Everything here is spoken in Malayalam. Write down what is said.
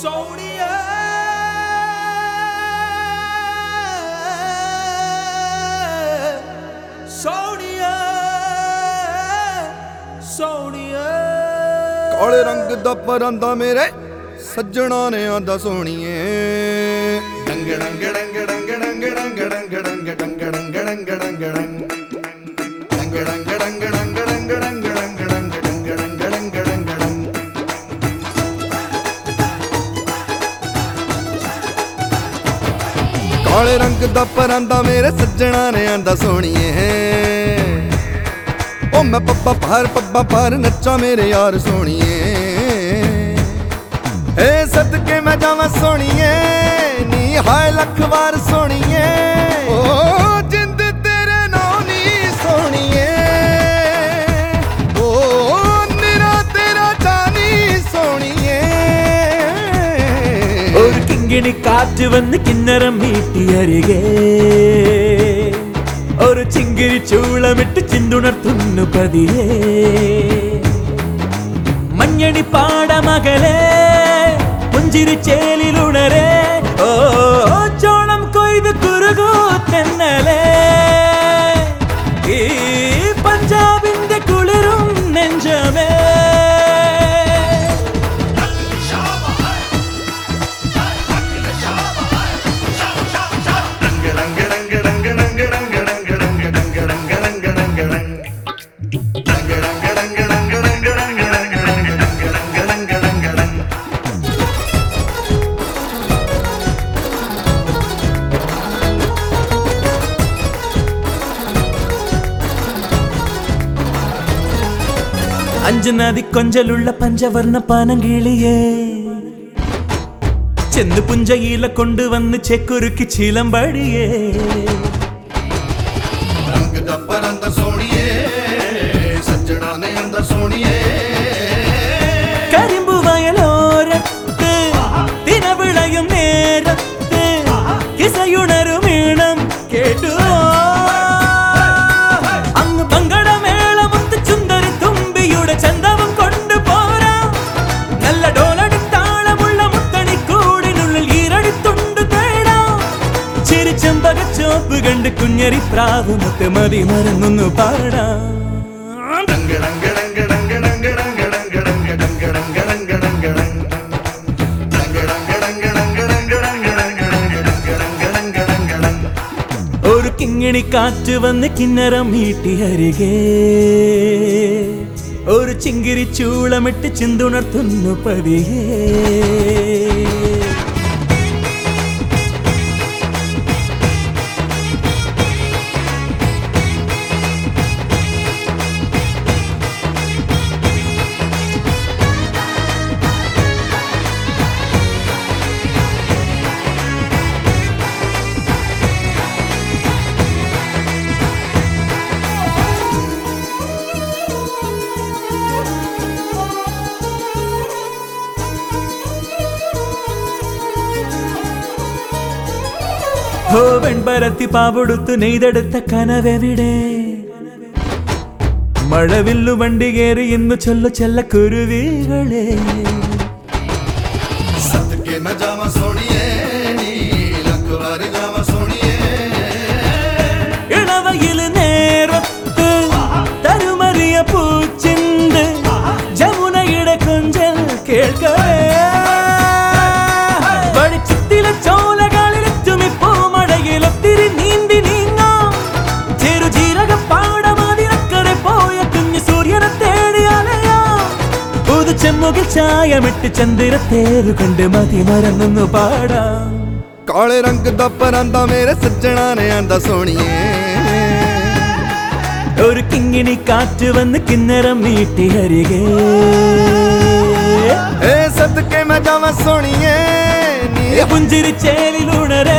ਸੋਹਣੀਏ ਸੋਹਣੀਏ ਕਾਲੇ ਰੰਗ ਦਾ ਪਰਾਂਦਾ ਮੇਰੇ ਸੱਜਣਾ ਨੇ ਆਂਦਾ ਸੋਹਣੀਏ ਡੰਗ ਡੰਗ ਡੰਗ ਡੰਗ ਡੰਗ ਡੰਗ ਡੰਗ ਡੰਗ ਡੰਗ ਡੰਗ ਡੰਗ ਡੰਗ ਕਾਲੇ ਰੰਗ ਦਾ ਪਰਾਂਦਾ ਮੇਰੇ ਸੱਜਣਾ ਨੇ ਆਂਦਾ ਸੋਹਣੀਏ। ਓ ਮੈਂ ਪੱਪਾ ਪਾਰ ਪੱਪਾ ਪਾਰ ਨੱਚਾਂ ਮੇਰੇ ਯਾਰ ਸੋਹਣੀਏ। ਏ ਸਦਕੇ ਮੈਂ ਜਾਵਾਂ ਸੋਹਣੀਏ, ਨੀ ਹਾਏ ਲੱਖ ਵਾਰ ਸੋਹਣੀਏ। ഒരു കിങ്ങിണി കാറ്റ് വന്ന് കിന്നരം മീട്ടി അരികെ. ഒരു ചിങ്കിരി ചൂളമിട്ട് ചിന്തുണർത്തുന്നു പതിയെ മഞ്ഞണി പാടമകലെ പുഞ്ചിരി ചേലിലുണരെ அஞ்சு நதி கொஞ்சலுள்ள பஞ்சவர்ண பானங்கிளியே ചെന്ന് പുഞ്ചയില കൊണ്ടുവന്ന് ചെക്കുരുക്കി ചിലമ്പടിയേ ഡംഗ കണ്ട് കുഞ്ഞരി ഡംഗ മതി ഡംഗ ഒരു കിങ്ങിണി കാറ്റ് വന്ന് കിന്നരം മീട്ടി അരികേ. ഒരു ചിങ്കിരി ചൂളമിട്ട് ചിന്തുണർത്തുന്നു പതിയേ. ഹോ വെൺപരത്തി പാവെടുത്തു നെയ്തെടുത്ത കനവെവിടെ? മഴവില്ലു വണ്ടി കയറി ഇന്നു ചൊല്ലു ചെല്ല കുരുവികളെ സത്യ മജാമ സോണിയേ. ചായമിട്ട് ചന്ദ്രത്തേരു കണ്ട് മതി മറന്നൊന്നു പാടാം ਕਾਲੇ ਰੰਗ ਦਾ ਪਰਾਂਦਾ ਮੇਰੇ ਸੱਜਣਾ ਨੇ ਆਂਦਾ ਸੋਹਣੀਏ ഒരു കിങ്ങിണി കാറ്റ് വന്ന് കിന്നരം നീട്ടി അരികെ ਏ ਸਦਕੇ ਮੈਂ ਜਾਵਾਂ ਸੋਹਣੀਏ ਨੀ പുഞ്ചിരി ചേലിലുണരേ ਓ